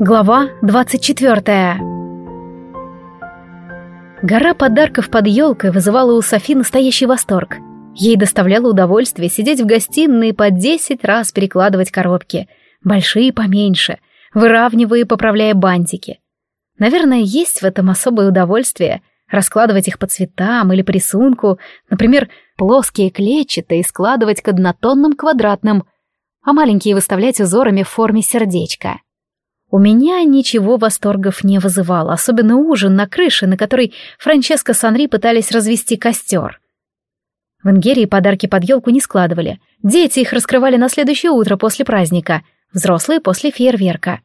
Глава 24 Гора подарков под елкой вызывала у Софи настоящий восторг. Ей доставляло удовольствие сидеть в гостиной по десять раз перекладывать коробки, большие поменьше, выравнивая и поправляя бантики. Наверное, есть в этом особое удовольствие — раскладывать их по цветам или по рисунку, например, плоские клетчатые складывать к однотонным квадратным, а маленькие выставлять узорами в форме сердечка. У меня ничего восторгов не вызывало, особенно ужин на крыше, на которой Франческо с Анри пытались развести костер. В Ингерии подарки под елку не складывали. Дети их раскрывали на следующее утро после праздника, взрослые после фейерверка.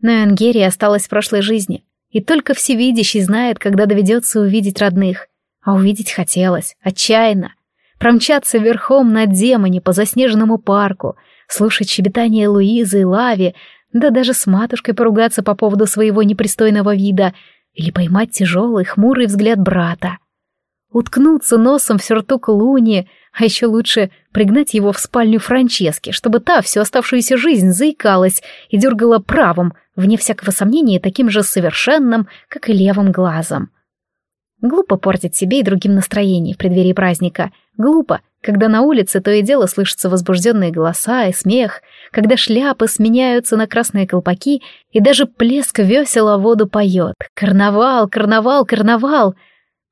Но Ингерия осталась в прошлой жизни, и только всевидящий знает, когда доведется увидеть родных. А увидеть хотелось, отчаянно. Промчаться верхом на демоне по заснеженному парку, слушать щебетание Луизы и Лави, да даже с матушкой поругаться по поводу своего непристойного вида или поймать тяжелый, хмурый взгляд брата. Уткнуться носом в сюртук Луни, а еще лучше пригнать его в спальню Франчески, чтобы та всю оставшуюся жизнь заикалась и дергала правым, вне всякого сомнения, таким же совершенным, как и левым глазом. Глупо портить себе и другим настроение в преддверии праздника. Глупо, когда на улице то и дело слышатся возбужденные голоса и смех, когда шляпы сменяются на красные колпаки, и даже плеск весело воду поет. Карнавал, карнавал, карнавал!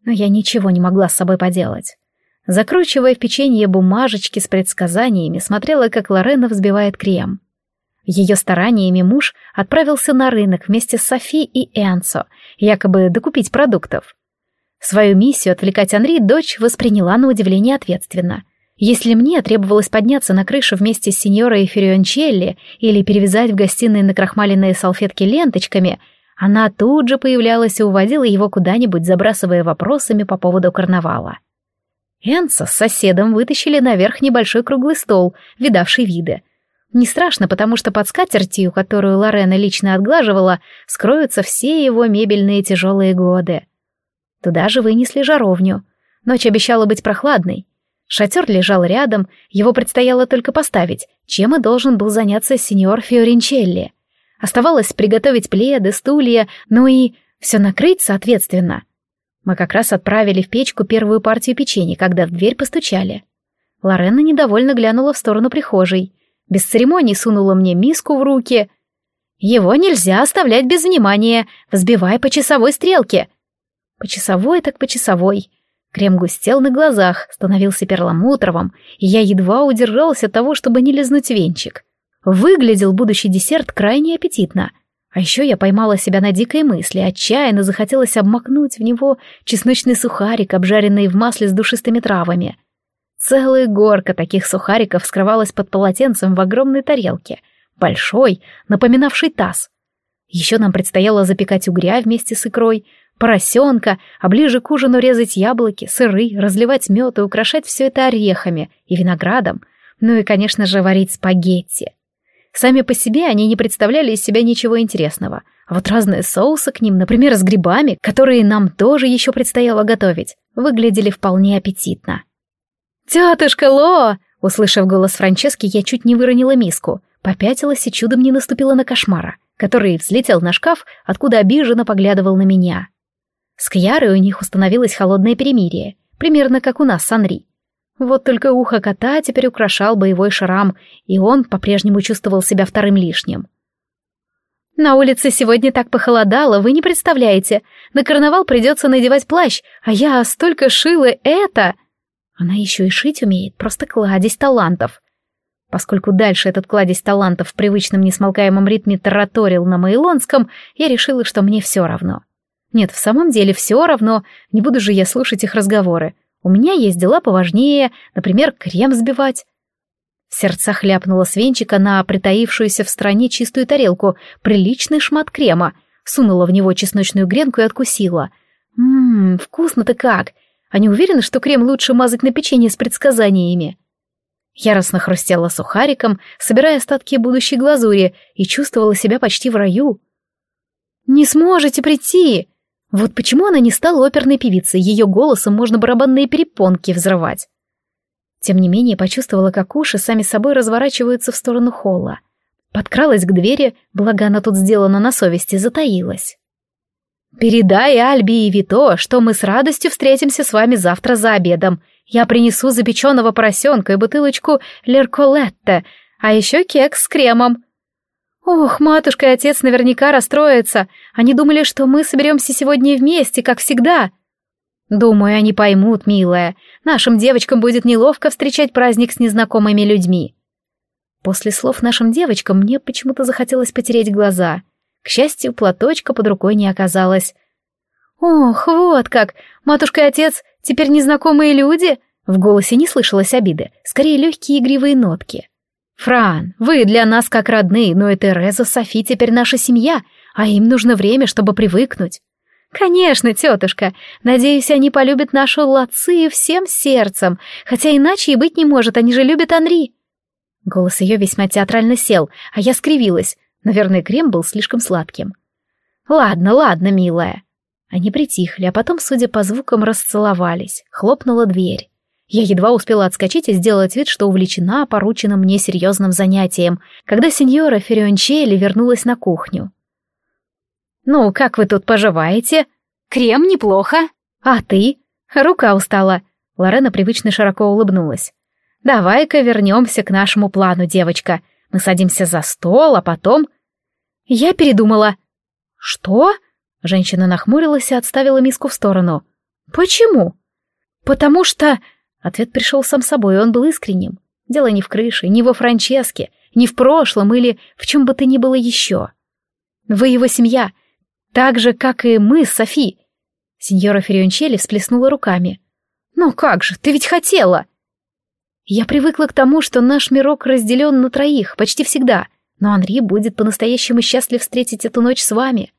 Но я ничего не могла с собой поделать. Закручивая в печенье бумажечки с предсказаниями, смотрела, как Лорена взбивает крем. Ее стараниями муж отправился на рынок вместе с Софи и Энсо, якобы докупить продуктов. Свою миссию отвлекать Анри дочь восприняла на удивление ответственно. Если мне требовалось подняться на крышу вместе с сеньорой Фериончелли или перевязать в гостиной накрахмаленные салфетки ленточками, она тут же появлялась и уводила его куда-нибудь, забрасывая вопросами по поводу карнавала. Энса с соседом вытащили наверх небольшой круглый стол, видавший виды. Не страшно, потому что под скатертью, которую Лорена лично отглаживала, скроются все его мебельные тяжелые годы. Туда же вынесли жаровню. Ночь обещала быть прохладной. Шатер лежал рядом, его предстояло только поставить, чем и должен был заняться сеньор Фиоринчелли. Оставалось приготовить пледы, стулья, ну и все накрыть соответственно. Мы как раз отправили в печку первую партию печенья, когда в дверь постучали. Лорена недовольно глянула в сторону прихожей. Без церемоний сунула мне миску в руки. «Его нельзя оставлять без внимания, взбивай по часовой стрелке», по часовой так по часовой. Крем густел на глазах, становился перламутровым, и я едва удержалась от того, чтобы не лизнуть венчик. Выглядел будущий десерт крайне аппетитно. А еще я поймала себя на дикой мысли, отчаянно захотелось обмакнуть в него чесночный сухарик, обжаренный в масле с душистыми травами. Целая горка таких сухариков скрывалась под полотенцем в огромной тарелке, большой, напоминавший таз. Еще нам предстояло запекать угря вместе с икрой, поросенка, а ближе к ужину резать яблоки, сыры, разливать мед и украшать все это орехами и виноградом, ну и, конечно же, варить спагетти. Сами по себе они не представляли из себя ничего интересного, а вот разные соусы к ним, например, с грибами, которые нам тоже еще предстояло готовить, выглядели вполне аппетитно. «Тетушка Ло!» Услышав голос Франчески, я чуть не выронила миску, попятилась и чудом не наступила на кошмара, который взлетел на шкаф, откуда обиженно поглядывал на меня. С Кьярой у них установилось холодное перемирие, примерно как у нас с Анри. Вот только ухо кота теперь украшал боевой шрам, и он по-прежнему чувствовал себя вторым лишним. «На улице сегодня так похолодало, вы не представляете. На карнавал придется надевать плащ, а я столько шила это...» Она еще и шить умеет, просто кладезь талантов. Поскольку дальше этот кладезь талантов в привычном несмолкаемом ритме тараторил на Мейлонском, я решила, что мне все равно. Нет, в самом деле все равно, не буду же я слушать их разговоры. У меня есть дела поважнее, например, крем сбивать. В сердцах ляпнула с венчика на притаившуюся в стороне чистую тарелку приличный шмат крема, сунула в него чесночную гренку и откусила. Ммм, вкусно-то как! А не уверена, что крем лучше мазать на печенье с предсказаниями? Яростно хрустела сухариком, собирая остатки будущей глазури, и чувствовала себя почти в раю. «Не сможете прийти!» Вот почему она не стала оперной певицей, ее голосом можно барабанные перепонки взрывать. Тем не менее, почувствовала, как уши сами собой разворачиваются в сторону холла. Подкралась к двери, благо она тут сделана на совести, затаилась. «Передай Альби и Вито, что мы с радостью встретимся с вами завтра за обедом. Я принесу запеченного поросенка и бутылочку лерколетте, а еще кекс с кремом». «Ох, матушка и отец наверняка расстроятся. Они думали, что мы соберемся сегодня вместе, как всегда». «Думаю, они поймут, милая. Нашим девочкам будет неловко встречать праздник с незнакомыми людьми». После слов нашим девочкам мне почему-то захотелось потереть глаза. К счастью, платочка под рукой не оказалось. «Ох, вот как! Матушка и отец теперь незнакомые люди?» В голосе не слышалось обиды, скорее легкие игривые нотки. «Фран, вы для нас как родные, но и Тереза Софи теперь наша семья, а им нужно время, чтобы привыкнуть». «Конечно, тетушка. Надеюсь, они полюбят нашу Лацию всем сердцем, хотя иначе и быть не может, они же любят Анри». Голос ее весьма театрально сел, а я скривилась. Наверное, крем был слишком сладким. «Ладно, ладно, милая». Они притихли, а потом, судя по звукам, расцеловались. Хлопнула дверь. Я едва успела отскочить и сделать вид, что увлечена порученным мне серьезным занятием, когда сеньора Фериончелли вернулась на кухню. «Ну, как вы тут поживаете?» «Крем неплохо». «А ты?» Рука устала. Лорена привычно широко улыбнулась. «Давай-ка вернемся к нашему плану, девочка. Мы садимся за стол, а потом...» «Я передумала». «Что?» Женщина нахмурилась и отставила миску в сторону. «Почему?» «Потому что...» Ответ пришел сам собой, и он был искренним. Дело не в крыше, не во Франческе, не в прошлом или в чем бы то ни было еще. Вы его семья, так же, как и мы с Софи. Сеньора Фериончелли всплеснула руками. «Ну как же, ты ведь хотела!» Я привыкла к тому, что наш мирок разделен на троих, почти всегда, но Анри будет по-настоящему счастлив встретить эту ночь с вами.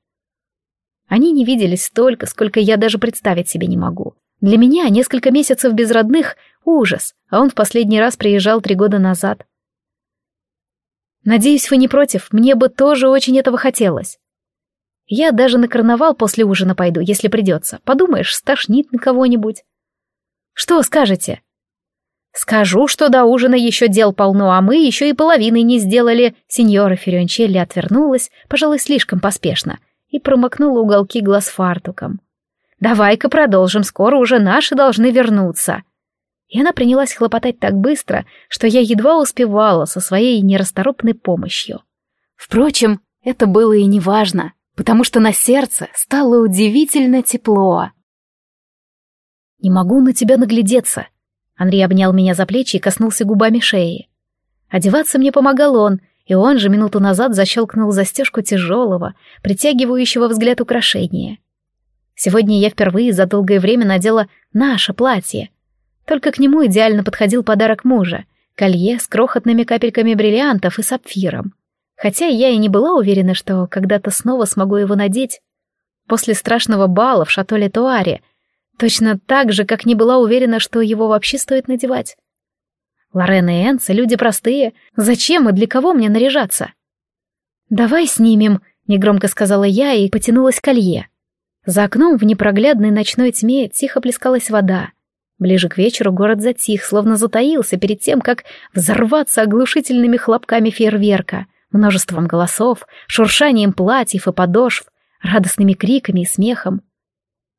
Они не виделись столько, сколько я даже представить себе не могу. Для меня несколько месяцев без родных — ужас, а он в последний раз приезжал три года назад. Надеюсь, вы не против, мне бы тоже очень этого хотелось. Я даже на карнавал после ужина пойду, если придется. Подумаешь, стошнит на кого-нибудь. Что скажете? Скажу, что до ужина еще дел полно, а мы еще и половины не сделали. Сеньора Ференчелли отвернулась, пожалуй, слишком поспешно, и промокнула уголки глаз фартуком. Давай-ка продолжим, скоро уже наши должны вернуться. И она принялась хлопотать так быстро, что я едва успевала со своей нерасторопной помощью. Впрочем, это было и неважно, потому что на сердце стало удивительно тепло. «Не могу на тебя наглядеться», Андрей обнял меня за плечи и коснулся губами шеи. Одеваться мне помогал он, и он же минуту назад защелкнул застежку тяжелого, притягивающего взгляд украшения. Сегодня я впервые за долгое время надела наше платье. Только к нему идеально подходил подарок мужа — колье с крохотными капельками бриллиантов и сапфиром. Хотя я и не была уверена, что когда-то снова смогу его надеть. После страшного бала в шатоле Туаре, точно так же, как не была уверена, что его вообще стоит надевать. Лорен и Энса — люди простые. Зачем и для кого мне наряжаться? «Давай снимем», — негромко сказала я и потянулась к колье. За окном в непроглядной ночной тьме тихо плескалась вода. Ближе к вечеру город затих, словно затаился перед тем, как взорваться оглушительными хлопками фейерверка, множеством голосов, шуршанием платьев и подошв, радостными криками и смехом.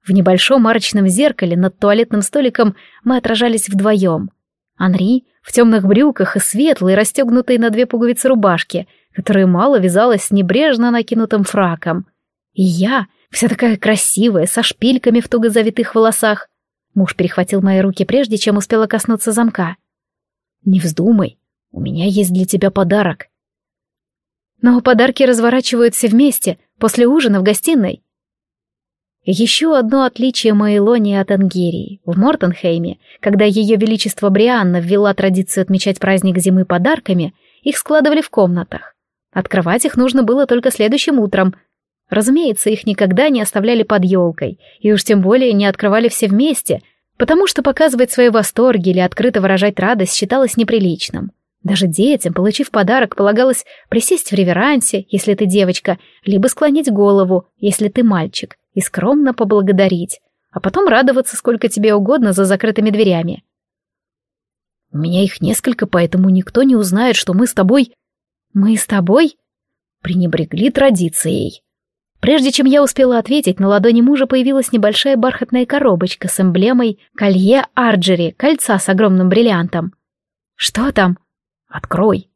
В небольшом арочном зеркале над туалетным столиком мы отражались вдвоем. Анри в темных брюках и светлой, расстегнутой на две пуговицы рубашки, которая мало вязалась с небрежно накинутым фраком. И я — Вся такая красивая, со шпильками в туго завитых волосах. Муж перехватил мои руки прежде, чем успела коснуться замка. «Не вздумай, у меня есть для тебя подарок». Но подарки разворачиваются вместе, после ужина в гостиной. Еще одно отличие Майлонии от Ангерии. В Мортенхейме, когда ее величество Брианна ввела традицию отмечать праздник зимы подарками, их складывали в комнатах. Открывать их нужно было только следующим утром, Разумеется, их никогда не оставляли под елкой, и уж тем более не открывали все вместе, потому что показывать свои восторги или открыто выражать радость считалось неприличным. Даже детям, получив подарок, полагалось присесть в реверансе, если ты девочка, либо склонить голову, если ты мальчик, и скромно поблагодарить, а потом радоваться сколько тебе угодно за закрытыми дверями. «У меня их несколько, поэтому никто не узнает, что мы с тобой...» Мы с тобой? Пренебрегли традицией. Прежде чем я успела ответить, на ладони мужа появилась небольшая бархатная коробочка с эмблемой колье Арджери, кольца с огромным бриллиантом. Что там? Открой.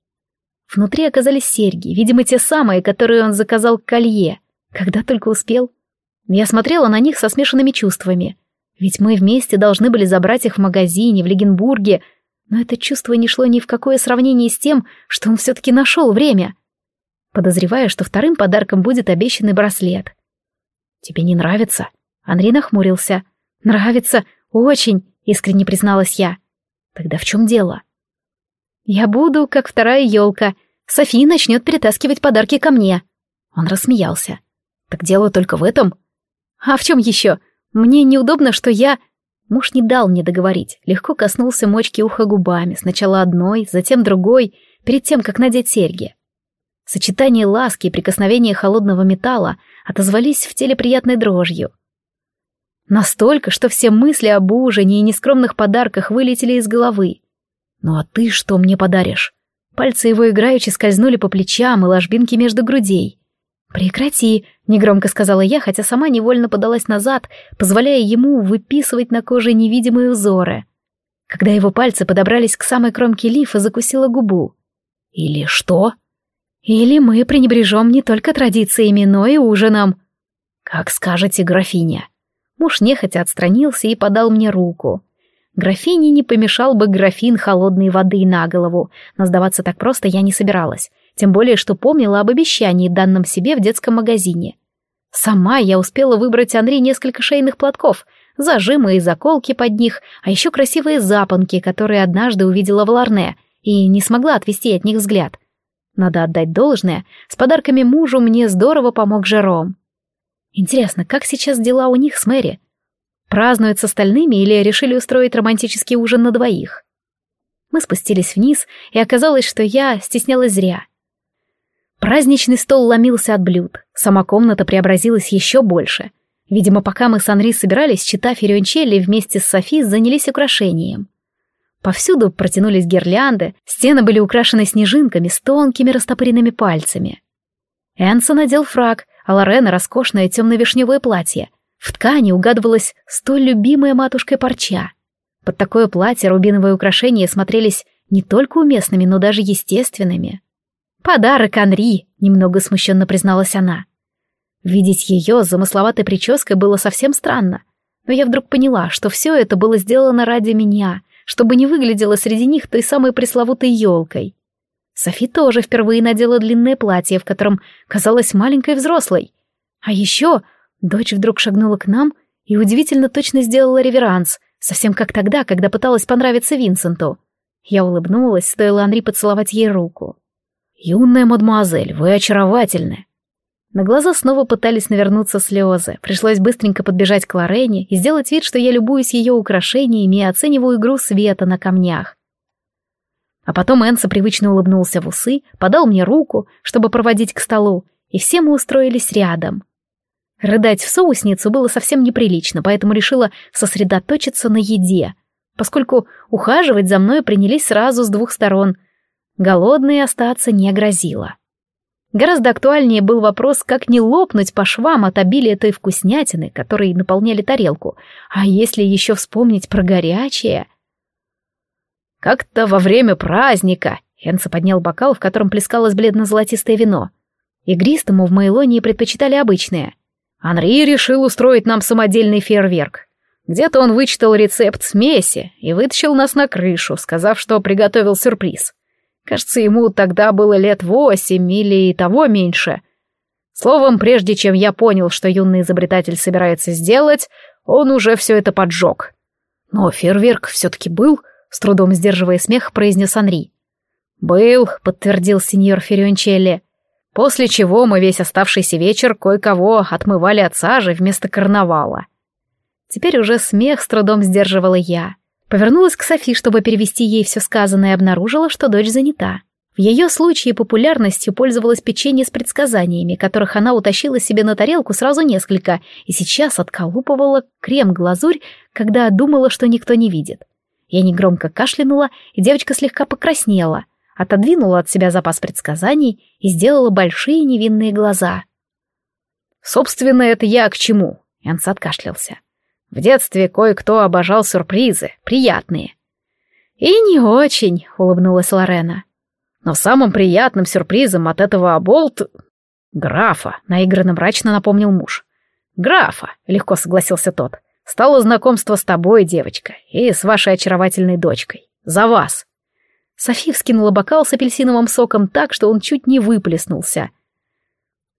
Внутри оказались серьги, видимо, те самые, которые он заказал к колье. Когда только успел. Я смотрела на них со смешанными чувствами. Ведь мы вместе должны были забрать их в магазине в Легенбурге, но это чувство не шло ни в какое сравнение с тем, что он все-таки нашел время. Подозревая, что вторым подарком будет обещанный браслет. «Тебе не нравится?» Анри нахмурился. «Нравится, очень», — искренне призналась я. «Тогда в чем дело?» «Я буду, как вторая елка. София начнет перетаскивать подарки ко мне». Он рассмеялся. «Так дело только в этом?» «А в чем еще? Мне неудобно, что я...» Муж не дал мне договорить, легко коснулся мочки уха губами, сначала одной, затем другой, перед тем, как надеть серьги. Сочетание ласки и прикосновения холодного металла отозвались в теле приятной дрожью. Настолько, что все мысли об ужине и нескромных подарках вылетели из головы. «Ну а ты что мне подаришь?» Пальцы его играючи скользнули по плечам и ложбинке между грудей. «Прекрати», — негромко сказала я, хотя сама невольно подалась назад, позволяя ему выписывать на коже невидимые узоры. Когда его пальцы подобрались к самой кромке лифа, закусила губу. «Или что?» «Или мы пренебрежем не только традициями, но и ужином». «Как скажете, графиня». Муж нехотя отстранился и подал мне руку. Графине не помешал бы графин холодной воды на голову, но сдаваться так просто я не собиралась, тем более что помнила об обещании, данном себе в детском магазине. Сама я успела выбрать Анри несколько шейных платков, зажимы и заколки под них, а еще красивые запонки, которые однажды увидела в Ларне, и не смогла отвести от них взгляд. Надо отдать должное, с подарками мужу мне здорово помог Жером. Интересно, как сейчас дела у них с Мэри? Празднуют с остальными или решили устроить романтический ужин на двоих? Мы спустились вниз, и оказалось, что я стеснялась зря. Праздничный стол ломился от блюд, сама комната преобразилась еще больше. Видимо, пока мы с Анри собирались, чита Ференчелли вместе с Софи занялись украшением. Повсюду протянулись гирлянды, стены были украшены снежинками с тонкими растопыренными пальцами. Энсон надел фраг, а Лорена — роскошное темно-вишневое платье — в ткани угадывалась столь любимая матушкой парча. Под такое платье рубиновые украшения смотрелись не только уместными, но даже естественными. «Подарок Анри», — немного смущенно призналась она. Видеть ее с замысловатой прической было совсем странно, но я вдруг поняла, что все это было сделано ради меня, чтобы не выглядело среди них той самой пресловутой елкой. Софи тоже впервые надела длинное платье, в котором казалась маленькой взрослой. А еще Дочь вдруг шагнула к нам и удивительно точно сделала реверанс, совсем как тогда, когда пыталась понравиться Винсенту. Я улыбнулась, стоило Анри поцеловать ей руку. «Юная мадемуазель, вы очаровательны!» На глаза снова пытались навернуться слезы. Пришлось быстренько подбежать к Лорене и сделать вид, что я любуюсь ее украшениями и оцениваю игру света на камнях. А потом Энса привычно улыбнулся в усы, подал мне руку, чтобы проводить к столу, и все мы устроились рядом. Рыдать в соусницу было совсем неприлично, поэтому решила сосредоточиться на еде, поскольку ухаживать за мной принялись сразу с двух сторон. Голодной остаться не грозило. Гораздо актуальнее был вопрос, как не лопнуть по швам от обилия той вкуснятины, которой наполняли тарелку. А если еще вспомнить про горячее... Как-то во время праздника Энса поднял бокал, в котором плескалось бледно-золотистое вино. Игристому в Мейлонии предпочитали обычное — Анри решил устроить нам самодельный фейерверк. Где-то он вычитал рецепт смеси и вытащил нас на крышу, сказав, что приготовил сюрприз. Кажется, ему тогда было лет восемь или и того меньше. Словом, прежде чем я понял, что юный изобретатель собирается сделать, он уже все это поджег. Но фейерверк все-таки был, с трудом сдерживая смех, произнес Анри. «Был», — подтвердил сеньор Ференчелли. После чего мы весь оставшийся вечер кое-кого отмывали от сажи вместо карнавала. Теперь уже смех с трудом сдерживала я. Повернулась к Софи, чтобы перевести ей все сказанное, и обнаружила, что дочь занята. В ее случае популярностью пользовалось печенье с предсказаниями, которых она утащила себе на тарелку сразу несколько, и сейчас отколупывала крем-глазурь, когда думала, что никто не видит. Я негромко кашлянула, и девочка слегка покраснела, отодвинула от себя запас предсказаний и сделала большие невинные глаза. «Собственно, это я к чему?» — Энс откашлялся. «В детстве кое-кто обожал сюрпризы, приятные». «И не очень», — улыбнулась Лорена. «Но самым приятным сюрпризом от этого оболт...» «Графа», — наигранно мрачно напомнил муж. «Графа», — легко согласился тот. «Стало знакомство с тобой, девочка, и с вашей очаровательной дочкой. За вас». Софи вскинула бокал с апельсиновым соком так, что он чуть не выплеснулся.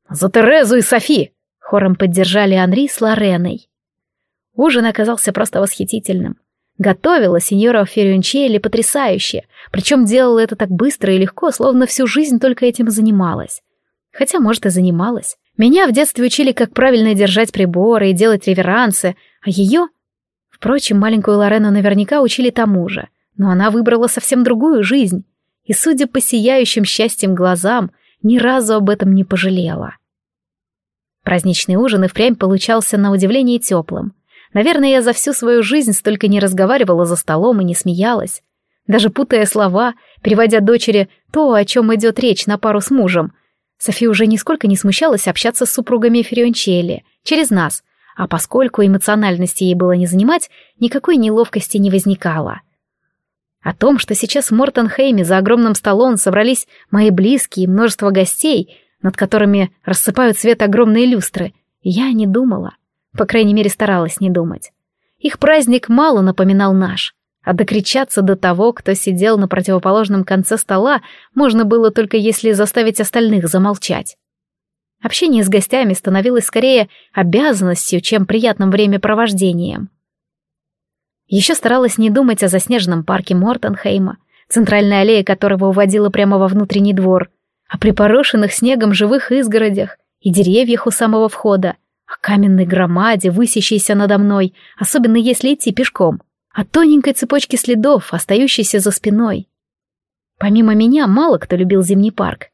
«За Терезу и Софи!» — хором поддержали Анри с Лореной. Ужин оказался просто восхитительным. Готовила сеньора Ференчелли потрясающе, причем делала это так быстро и легко, словно всю жизнь только этим занималась. Хотя, может, и занималась. Меня в детстве учили, как правильно держать приборы и делать реверансы, а ее... Впрочем, маленькую Лорену наверняка учили тому же, но она выбрала совсем другую жизнь, и, судя по сияющим счастьем глазам, ни разу об этом не пожалела. Праздничный ужин и впрямь получался на удивление теплым. Наверное, я за всю свою жизнь столько не разговаривала за столом и не смеялась. Даже путая слова, переводя дочери то, о чем идет речь на пару с мужем — София уже нисколько не смущалась общаться с супругами Фериончелли, через нас, а поскольку эмоциональности ей было не занимать, никакой неловкости не возникало. О том, что сейчас в Мортенхейме за огромным столом собрались мои близкие и множество гостей, над которыми рассыпают свет огромные люстры, я не думала. По крайней мере, старалась не думать. Их праздник мало напоминал наш. А докричаться до того, кто сидел на противоположном конце стола, можно было только если заставить остальных замолчать. Общение с гостями становилось скорее обязанностью, чем приятным времяпровождением. Еще старалась не думать о заснеженном парке Мортенхейма, центральная аллея которого уводила прямо во внутренний двор, о припорошенных снегом живых изгородях и деревьях у самого входа, о каменной громаде, высящейся надо мной, особенно если идти пешком — от тоненькой цепочки следов, остающейся за спиной. Помимо меня, мало кто любил зимний парк.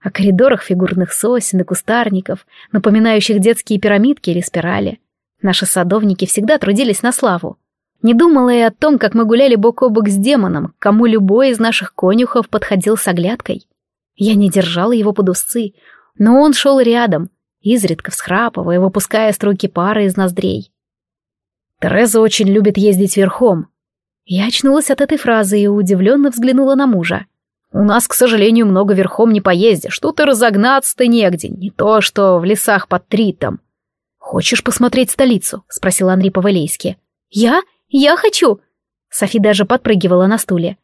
О коридорах фигурных сосен и кустарников, напоминающих детские пирамидки или спирали. Наши садовники всегда трудились на славу. Не думала и о том, как мы гуляли бок о бок с демоном, кому любой из наших конюхов подходил с оглядкой. Я не держала его под узцы, но он шел рядом, изредка всхрапывая, выпуская струйки пара из ноздрей. Тереза очень любит ездить верхом. Я очнулась от этой фразы и удивленно взглянула на мужа. У нас, к сожалению, много верхом не поездишь. Тут и разогнаться-то негде, не то что в лесах под Тритом. «Хочешь посмотреть столицу?» — спросил Анри по-валейски. «Я? Я хочу!» Софи даже подпрыгивала на стуле.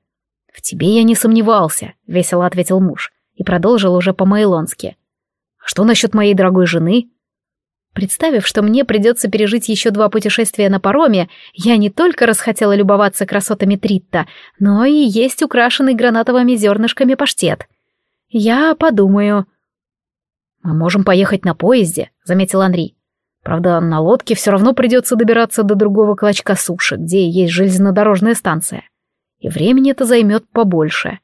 «В тебе я не сомневался», — весело ответил муж и продолжил уже по-майлонски. «А что насчет моей дорогой жены?» Представив, что мне придется пережить еще два путешествия на пароме, я не только расхотела любоваться красотами Тритта, но и есть украшенный гранатовыми зернышками паштет. Я подумаю. «Мы можем поехать на поезде», — заметил Анри. «Правда, на лодке все равно придется добираться до другого клочка суши, где есть железнодорожная станция. И времени это займет побольше».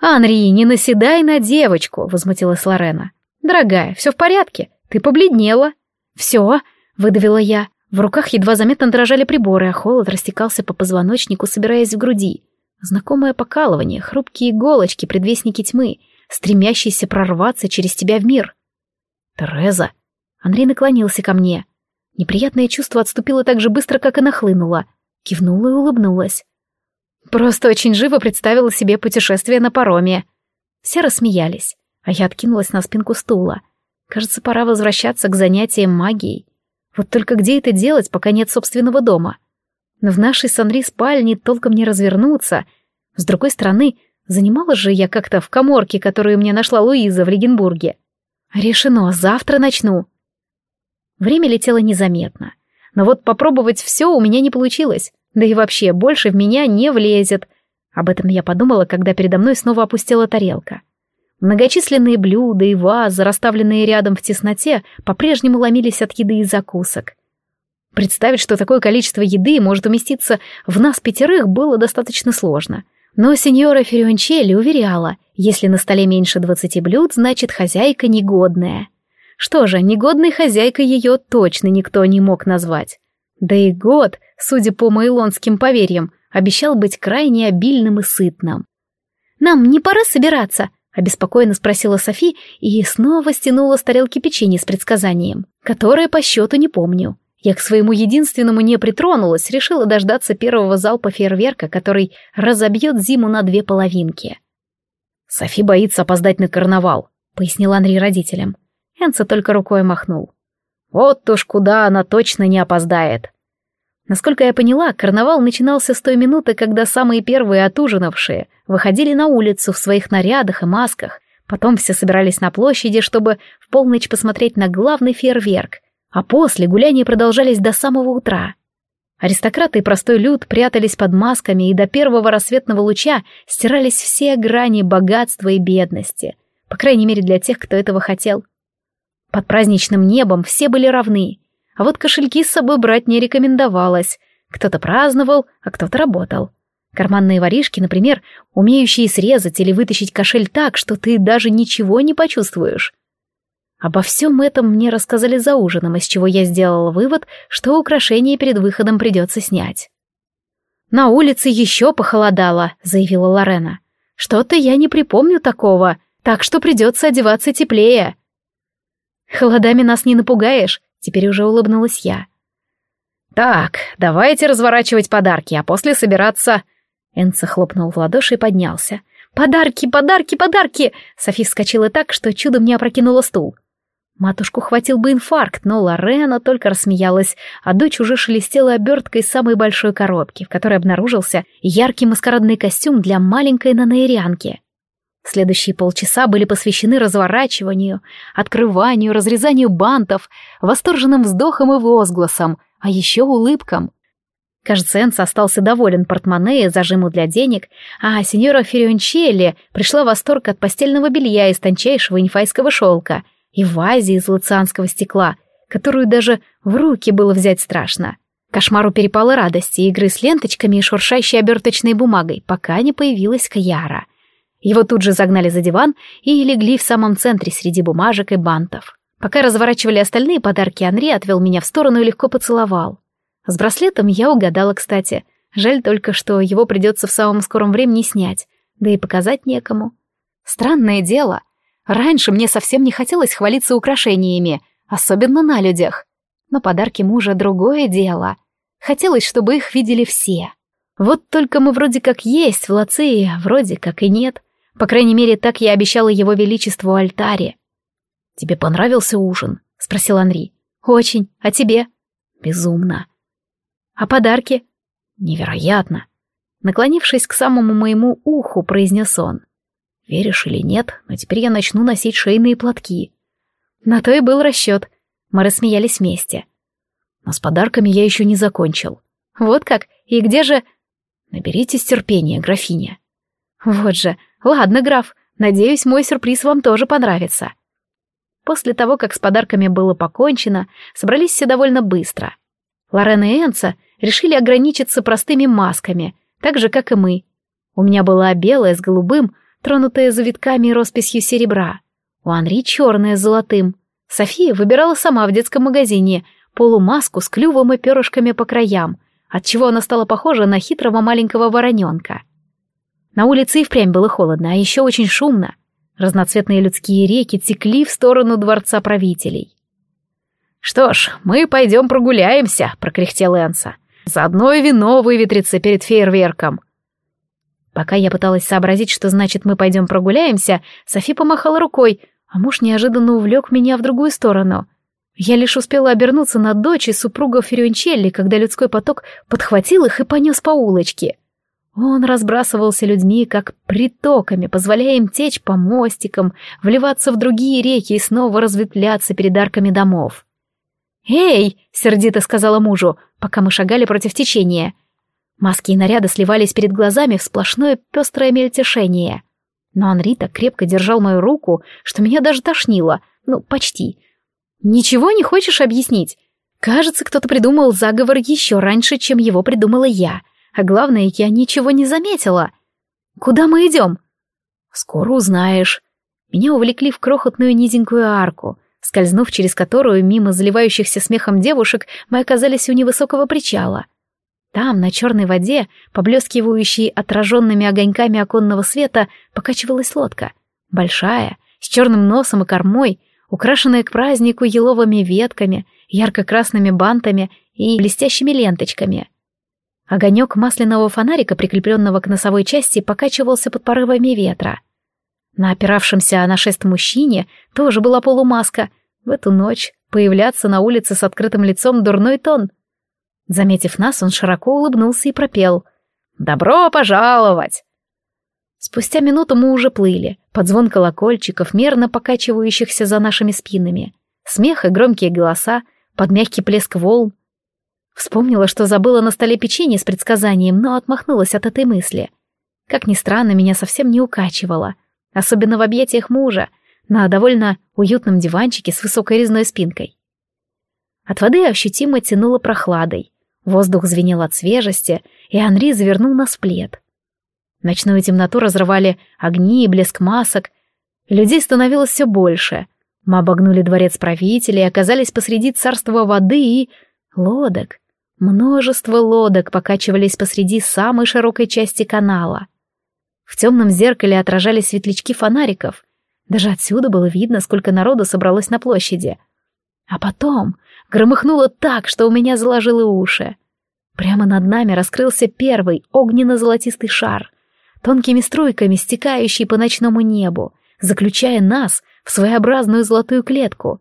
«Анри, не наседай на девочку», — возмутилась Лорена. «Дорогая, все в порядке. Ты побледнела. Все, выдавила я. В руках едва заметно дрожали приборы, а холод растекался по позвоночнику, собираясь в груди. Знакомое покалывание, хрупкие иголочки, предвестники тьмы, стремящиеся прорваться через тебя в мир. «Тереза!» Андрей наклонился ко мне. Неприятное чувство отступило так же быстро, как и нахлынуло. Кивнула и улыбнулась. Просто очень живо представила себе путешествие на пароме. Все рассмеялись, а я откинулась на спинку стула. Кажется, пора возвращаться к занятиям магией. Вот только где это делать, пока нет собственного дома? Но в нашей с Анри спальне толком не развернуться. С другой стороны, занималась же я как-то в коморке, которую мне нашла Луиза в Регенбурге. Решено, завтра начну. Время летело незаметно. Но вот попробовать все у меня не получилось. Да и вообще, больше в меня не влезет. Об этом я подумала, когда передо мной снова опустела тарелка. Многочисленные блюда и вазы, расставленные рядом в тесноте, по-прежнему ломились от еды и закусок. Представить, что такое количество еды может уместиться в нас пятерых, было достаточно сложно. Но сеньора Фериончелли уверяла, если на столе меньше двадцати блюд, значит хозяйка негодная. Что же, негодной хозяйкой ее точно никто не мог назвать. Да и год, судя по майлонским поверьям, обещал быть крайне обильным и сытным. нам не пора собираться?» — обеспокоенно спросила Софи и снова стянула с тарелки печенье с предсказанием, которое по счету не помню. Я к своему единственному не притронулась, решила дождаться первого залпа фейерверка, который разобьет зиму на две половинки. «Софи боится опоздать на карнавал», — пояснил Анри родителям. Энца только рукой махнул. «Вот уж куда она точно не опоздает». Насколько я поняла, карнавал начинался с той минуты, когда самые первые отужинавшие выходили на улицу в своих нарядах и масках, потом все собирались на площади, чтобы в полночь посмотреть на главный фейерверк, а после гуляния продолжались до самого утра. Аристократы и простой люд прятались под масками, и до первого рассветного луча стирались все грани богатства и бедности, по крайней мере для тех, кто этого хотел. Под праздничным небом все были равны, а вот кошельки с собой брать не рекомендовалось. Кто-то праздновал, а кто-то работал. Карманные воришки, например, умеющие срезать или вытащить кошель так, что ты даже ничего не почувствуешь. Обо всем этом мне рассказали за ужином, из чего я сделала вывод, что украшение перед выходом придется снять. «На улице еще похолодало», — заявила Лорена. «Что-то я не припомню такого, так что придется одеваться теплее». «Холодами нас не напугаешь», Теперь уже улыбнулась я. «Так, давайте разворачивать подарки, а после собираться...» Энца хлопнул в ладоши и поднялся. «Подарки, подарки, подарки!» Софи вскочила так, что чудом не опрокинула стул. Матушку хватил бы инфаркт, но Лорена только рассмеялась, а дочь уже шелестела оберткой самой большой коробки, в которой обнаружился яркий маскарадный костюм для маленькой нанаирянки. Следующие полчаса были посвящены разворачиванию, открыванию, разрезанию бантов, восторженным вздохам и возгласам, а еще улыбкам. Кажется, Энс остался доволен портмоне и зажиму для денег, а сеньора Фериончелли пришла в восторг от постельного белья из тончайшего инфайского шелка и вази из луцианского стекла, которую даже в руки было взять страшно. Кошмару перепала радости, игры с ленточками и шуршащей оберточной бумагой, пока не появилась Каяра — его тут же загнали за диван и легли в самом центре среди бумажек и бантов. Пока разворачивали остальные подарки, Анри отвел меня в сторону и легко поцеловал. С браслетом я угадала, кстати. Жаль только, что его придется в самом скором времени снять, да и показать некому. Странное дело. Раньше мне совсем не хотелось хвалиться украшениями, особенно на людях. Но подарки мужа — другое дело. Хотелось, чтобы их видели все. Вот только мы вроде как есть в Лации, вроде как и нет. По крайней мере, так я обещала его величеству альтаре. «Тебе понравился ужин?» — спросил Анри. «Очень. А тебе?» «Безумно». «А подарки?» «Невероятно». Наклонившись к самому моему уху, произнес он. «Веришь или нет, но теперь я начну носить шейные платки». На то и был расчет. Мы рассмеялись вместе. Но с подарками я еще не закончил. Вот как? И где же... Наберитесь терпения, графиня. Вот же, ладно, граф, надеюсь, мой сюрприз вам тоже понравится. После того, как с подарками было покончено, собрались все довольно быстро. Лорен и Энса решили ограничиться простыми масками, так же, как и мы. У меня была белая с голубым, тронутая завитками и росписью серебра. У Анри черная с золотым. София выбирала сама в детском магазине полумаску с клювом и перышками по краям, отчего она стала похожа на хитрого маленького вороненка. На улице и впрямь было холодно, а еще очень шумно. Разноцветные людские реки текли в сторону дворца правителей. «Что ж, мы пойдем прогуляемся», — прокряхтел Энса. «Заодно и вино выветрится перед фейерверком». Пока я пыталась сообразить, что значит «мы пойдем прогуляемся», Софи помахала рукой, а муж неожиданно увлек меня в другую сторону. Я лишь успела обернуться на дочь и супруга Ферюнчелли, когда людской поток подхватил их и понес по улочке. Он разбрасывался людьми, как притоками, позволяя им течь по мостикам, вливаться в другие реки и снова разветвляться перед арками домов. «Эй!» — сердито сказала мужу, пока мы шагали против течения. Маски и наряды сливались перед глазами в сплошное пестрое мельтешение. Но Анри так крепко держал мою руку, что меня даже тошнило. Ну, почти. «Ничего не хочешь объяснить?» Кажется, кто-то придумал заговор еще раньше, чем его придумала я — а главное, я ничего не заметила. Куда мы идем? Скоро узнаешь. Меня увлекли в крохотную низенькую арку, скользнув через которую мимо заливающихся смехом девушек мы оказались у невысокого причала. Там, на черной воде, поблескивающей отраженными огоньками оконного света, покачивалась лодка. Большая, с черным носом и кормой, украшенная к празднику еловыми ветками, ярко-красными бантами и блестящими ленточками. Огонек масляного фонарика, прикрепленного к носовой части, покачивался под порывами ветра. На опиравшемся на шест мужчине тоже была полумаска. В эту ночь появляться на улице с открытым лицом дурной тон. Заметив нас, он широко улыбнулся и пропел. «Добро пожаловать!» Спустя минуту мы уже плыли, под звон колокольчиков, мерно покачивающихся за нашими спинами. Смех и громкие голоса, под мягкий плеск волн. Вспомнила, что забыла на столе печенье с предсказанием, но отмахнулась от этой мысли. Как ни странно, меня совсем не укачивало. Особенно в объятиях мужа, на довольно уютном диванчике с высокой резной спинкой. От воды ощутимо тянуло прохладой. Воздух звенел от свежести, и Анри завернул нас в плед. Ночную темноту разрывали огни и блеск масок. Людей становилось все больше. Мы обогнули дворец правителя и оказались посреди царства воды и... лодок. Множество лодок покачивались посреди самой широкой части канала. В темном зеркале отражались светлячки фонариков. Даже отсюда было видно, сколько народу собралось на площади. А потом громыхнуло так, что у меня заложило уши. Прямо над нами раскрылся первый огненно-золотистый шар — тонкими струйками стекающий по ночному небу, заключая нас в своеобразную золотую клетку.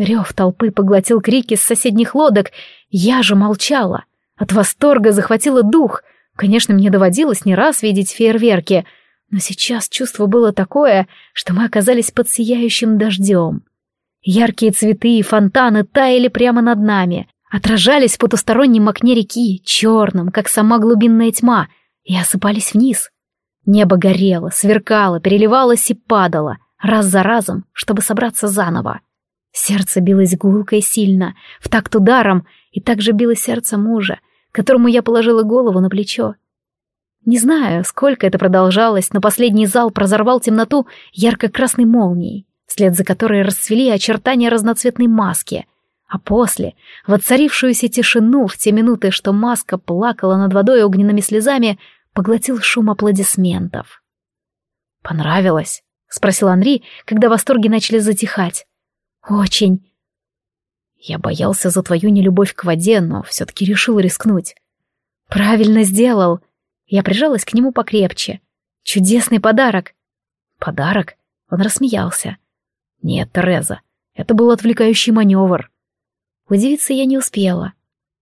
Рев толпы поглотил крики с соседних лодок, я же молчала. От восторга захватила дух. Конечно, мне доводилось не раз видеть фейерверки, но сейчас чувство было такое, что мы оказались под сияющим дождем. Яркие цветы и фонтаны таяли прямо над нами, отражались в потустороннем окне реки, черным, как сама глубинная тьма — и осыпались вниз. Небо горело, сверкало, переливалось и падало, раз за разом, чтобы собраться заново. Сердце билось гулко и сильно, в такт ударом, и также билось сердце мужа, которому я положила голову на плечо. Не знаю, сколько это продолжалось, но последний зал разорвал темноту ярко-красной молнией, вслед за которой расцвели очертания разноцветной маски, а после, в отцарившуюся тишину в те минуты, что маска плакала над водой огненными слезами, поглотил шум аплодисментов. «Понравилось?» — спросил Анри, когда восторги начали затихать. «Очень». «Я боялся за твою нелюбовь к воде, но все-таки решил рискнуть». «Правильно сделал». Я прижалась к нему покрепче. «Чудесный подарок». «Подарок?» — он рассмеялся. «Нет, Тереза, это был отвлекающий маневр». Удивиться я не успела.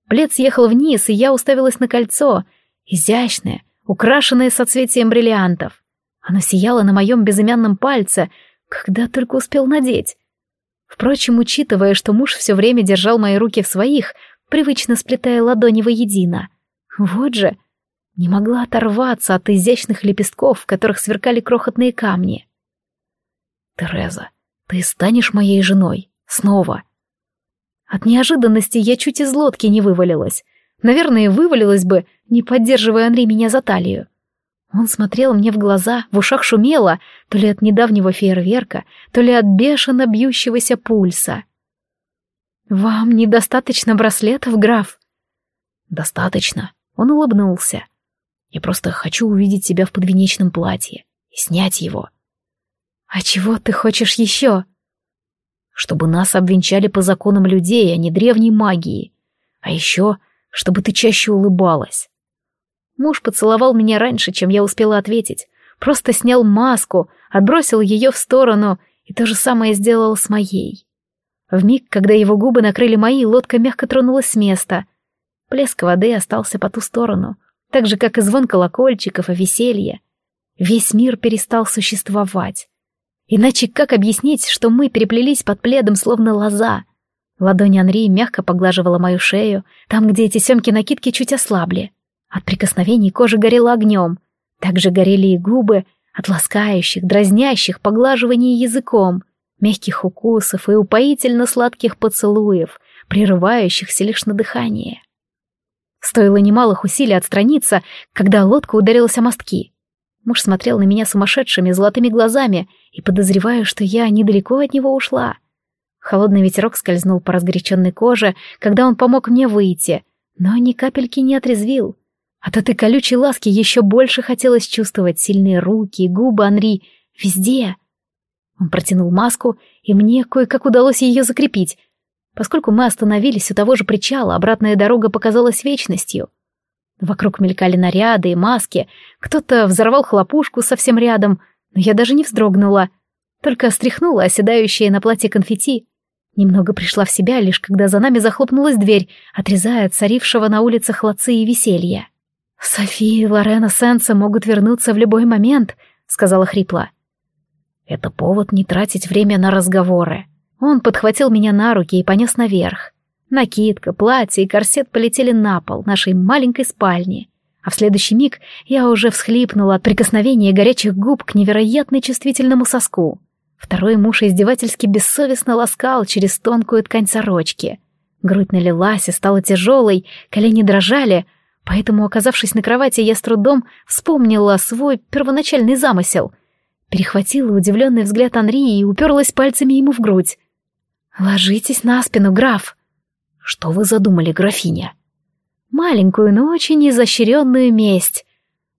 Плед съехал вниз, и я уставилась на кольцо, изящное, украшенное соцветием бриллиантов. Оно сияло на моем безымянном пальце, когда только успел надеть. Впрочем, учитывая, что муж все время держал мои руки в своих, привычно сплетая ладони воедино. Вот же, не могла оторваться от изящных лепестков, в которых сверкали крохотные камни. «Тереза, ты станешь моей женой. Снова». От неожиданности я чуть из лодки не вывалилась. Наверное, вывалилась бы, не поддерживая Анри меня за талию. Он смотрел мне в глаза, в ушах шумело, то ли от недавнего фейерверка, то ли от бешено бьющегося пульса. «Вам недостаточно браслетов, граф?» «Достаточно», — он улыбнулся. «Я просто хочу увидеть тебя в подвенечном платье и снять его». «А чего ты хочешь еще?» «Чтобы нас обвенчали по законам людей, а не древней магии. А еще, чтобы ты чаще улыбалась». Муж поцеловал меня раньше, чем я успела ответить. Просто снял маску, отбросил ее в сторону и то же самое сделал с моей. В миг, когда его губы накрыли мои, лодка мягко тронулась с места. Плеск воды остался по ту сторону, так же, как и звон колокольчиков и веселье. Весь мир перестал существовать. Иначе как объяснить, что мы переплелись под пледом, словно лоза? Ладонь Анри мягко поглаживала мою шею, там, где эти семки накидки чуть ослабли. От прикосновений кожа горела огнем. Также горели и губы от ласкающих, дразнящих поглаживаний языком, мягких укусов и упоительно сладких поцелуев, прерывающихся лишь на дыхание. Стоило немалых усилий отстраниться, когда лодка ударилась о мостки. Муж смотрел на меня сумасшедшими золотыми глазами и подозревая, что я недалеко от него ушла. Холодный ветерок скользнул по разгоряченной коже, когда он помог мне выйти, но ни капельки не отрезвил. От этой колючей ласки еще больше хотелось чувствовать сильные руки и губы Анри везде. Он протянул маску, и мне кое-как удалось ее закрепить. Поскольку мы остановились у того же причала, обратная дорога показалась вечностью. Вокруг мелькали наряды и маски, кто-то взорвал хлопушку совсем рядом, но я даже не вздрогнула, только стряхнула оседающее на платье конфетти. Немного пришла в себя, лишь когда за нами захлопнулась дверь, отрезая от царившего на улице хлопцы и веселья. «София и Лорена Сенса могут вернуться в любой момент», — сказала хрипло. «Это повод не тратить время на разговоры». Он подхватил меня на руки и понес наверх. Накидка, платье и корсет полетели на пол нашей маленькой спальни, а в следующий миг я уже всхлипнула от прикосновения горячих губ к невероятно чувствительному соску. Второй муж издевательски бессовестно ласкал через тонкую ткань сорочки. Грудь налилась и стала тяжелой, колени дрожали, поэтому, оказавшись на кровати, я с трудом вспомнила свой первоначальный замысел. Перехватила удивленный взгляд Анри и уперлась пальцами ему в грудь. «Ложитесь на спину, граф!» «Что вы задумали, графиня?» «Маленькую, но очень изощренную месть».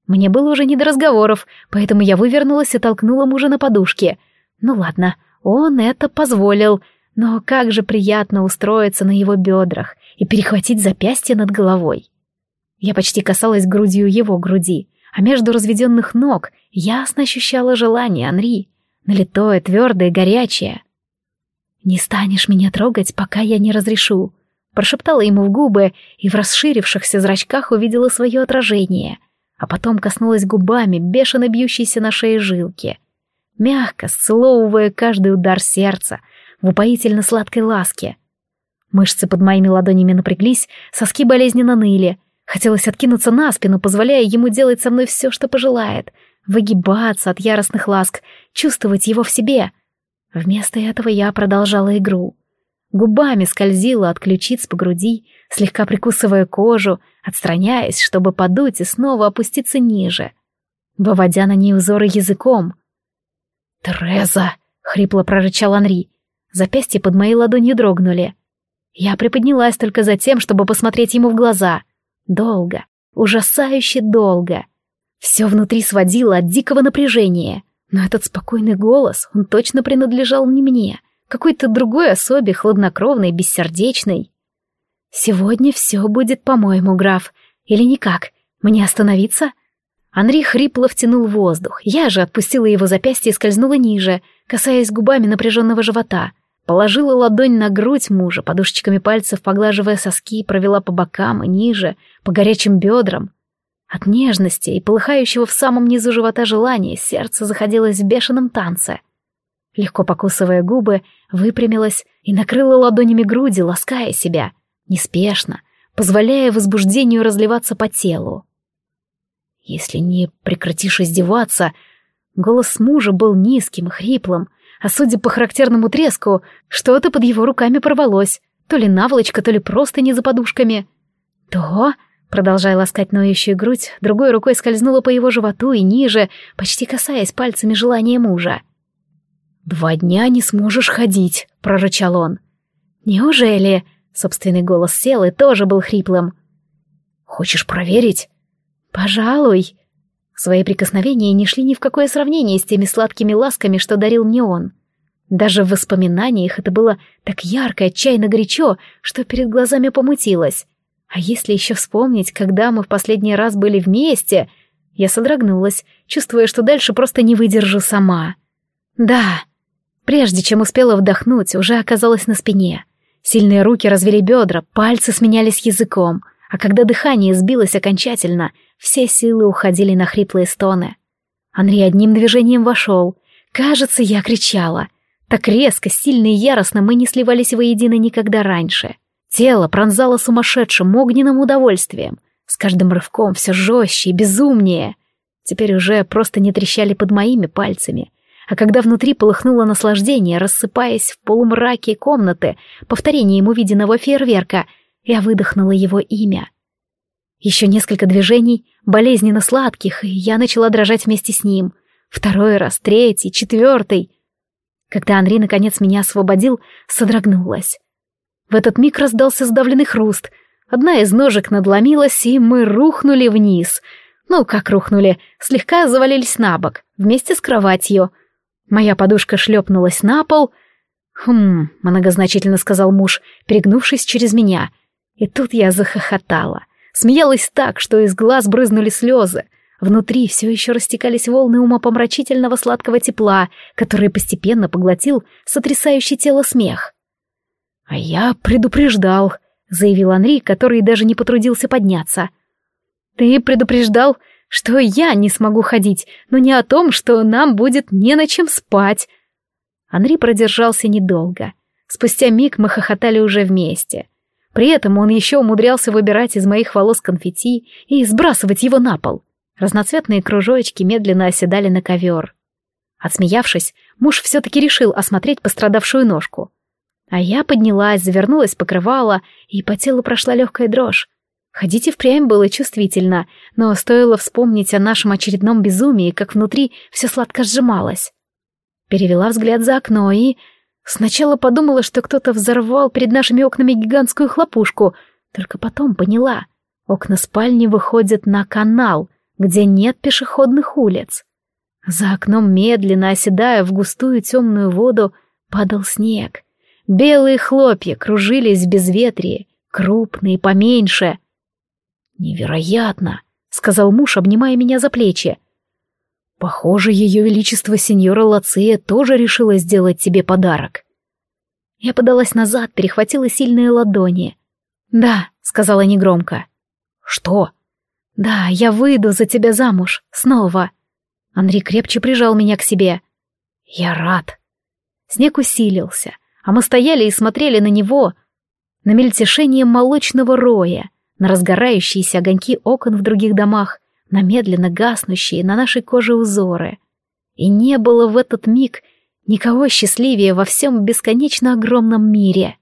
Мне было уже не до разговоров, поэтому я вывернулась и толкнула мужа на подушке — ну ладно, он это позволил, но как же приятно устроиться на его бедрах и перехватить запястье над головой. Я почти касалась грудью его груди, а между разведенных ног ясно ощущала желание Анри, налитое, твердое, горячее. «Не станешь меня трогать, пока я не разрешу», прошептала ему в губы и в расширившихся зрачках увидела свое отражение, а потом коснулась губами бешено бьющейся на шее жилки — мягко, сцеловывая каждый удар сердца, в упоительно сладкой ласке. Мышцы под моими ладонями напряглись, соски болезненно ныли. Хотелось откинуться на спину, позволяя ему делать со мной все, что пожелает, выгибаться от яростных ласк, чувствовать его в себе. Вместо этого я продолжала игру. Губами скользила от ключиц по груди, слегка прикусывая кожу, отстраняясь, чтобы подуть и снова опуститься ниже, выводя на ней узоры языком. «Тереза!» — хрипло прорычал Анри. Запястья под моей ладонью дрогнули. Я приподнялась только за тем, чтобы посмотреть ему в глаза. Долго, ужасающе долго. Все внутри сводило от дикого напряжения. Но этот спокойный голос, он точно принадлежал не мне, какой-то другой особе, хладнокровной, бессердечной. «Сегодня все будет по-моему, граф. Или никак? Мне остановиться?» Анри хрипло втянул воздух, я же отпустила его запястье и скользнула ниже, касаясь губами напряженного живота. Положила ладонь на грудь мужа, подушечками пальцев поглаживая соски, провела по бокам и ниже, по горячим бедрам. От нежности и полыхающего в самом низу живота желания сердце заходилось в бешеном танце. Легко покусывая губы, выпрямилась и накрыла ладонями груди, лаская себя, неспешно, позволяя возбуждению разливаться по телу. Если не прекратишь издеваться... Голос мужа был низким и хриплым, а судя по характерному треску, что-то под его руками порвалось. То ли наволочка, то ли просто не за подушками. То, продолжая ласкать ноющую грудь, другой рукой скользнула по его животу и ниже, почти касаясь пальцами желания мужа. «Два дня не сможешь ходить», — прорычал он. «Неужели?» — собственный голос сел и тоже был хриплым. «Хочешь проверить?» «Пожалуй». Свои прикосновения не шли ни в какое сравнение с теми сладкими ласками, что дарил мне он. Даже в воспоминаниях это было так ярко, отчаянно горячо, что перед глазами помутилось. А если еще вспомнить, когда мы в последний раз были вместе, я содрогнулась, чувствуя, что дальше просто не выдержу сама. Да, прежде чем успела вдохнуть, уже оказалась на спине. Сильные руки развели бедра, пальцы сменялись языком — а когда дыхание сбилось окончательно, все силы уходили на хриплые стоны. Андрей одним движением вошел. Кажется, я кричала. Так резко, сильно и яростно мы не сливались воедино никогда раньше. Тело пронзало сумасшедшим огненным удовольствием. С каждым рывком все жестче и безумнее. Теперь уже просто не трещали под моими пальцами. А когда внутри полыхнуло наслаждение, рассыпаясь в полумраке комнаты, повторением увиденного фейерверка — я выдохнула его имя. Еще несколько движений, болезненно сладких, и я начала дрожать вместе с ним. Второй раз, третий, четвертый. Когда Анри наконец меня освободил, содрогнулась. В этот миг раздался сдавленный хруст. Одна из ножек надломилась, и мы рухнули вниз. Ну, как рухнули, слегка завалились на бок, вместе с кроватью. Моя подушка шлепнулась на пол. «Хм», — многозначительно сказал муж, перегнувшись через меня. И тут я захохотала. Смеялась так, что из глаз брызнули слезы. Внутри все еще растекались волны умопомрачительного сладкого тепла, который постепенно поглотил сотрясающий тело смех. «А я предупреждал», — заявил Анри, который даже не потрудился подняться. «Ты предупреждал, что я не смогу ходить, но не о том, что нам будет не на чем спать». Анри продержался недолго. Спустя миг мы хохотали уже вместе. При этом он еще умудрялся выбирать из моих волос конфетти и сбрасывать его на пол. Разноцветные кружочки медленно оседали на ковер. Отсмеявшись, муж все-таки решил осмотреть пострадавшую ножку. А я поднялась, завернулась, покрывала, и по телу прошла легкая дрожь. Ходить и впрямь было чувствительно, но стоило вспомнить о нашем очередном безумии, как внутри все сладко сжималось. Перевела взгляд за окно и... Сначала подумала, что кто-то взорвал перед нашими окнами гигантскую хлопушку, только потом поняла. Окна спальни выходят на канал, где нет пешеходных улиц. За окном, медленно оседая в густую темную воду, падал снег — Белые хлопья кружились в безветрии, крупные, поменьше. «Невероятно!» — сказал муж, обнимая меня за плечи. «Похоже, ее величество сеньора Лация тоже решила сделать тебе подарок». Я подалась назад, перехватила сильные ладони. «Да», — сказала негромко. «Что?» «Да, я выйду за тебя замуж. Снова». Андрей крепче прижал меня к себе. «Я рад». Снег усилился а мы стояли и смотрели на него, на мельтешение молочного роя, на разгорающиеся огоньки окон в других домах, на медленно гаснущие на нашей коже узоры. И не было в этот миг никого счастливее во всем бесконечно огромном мире.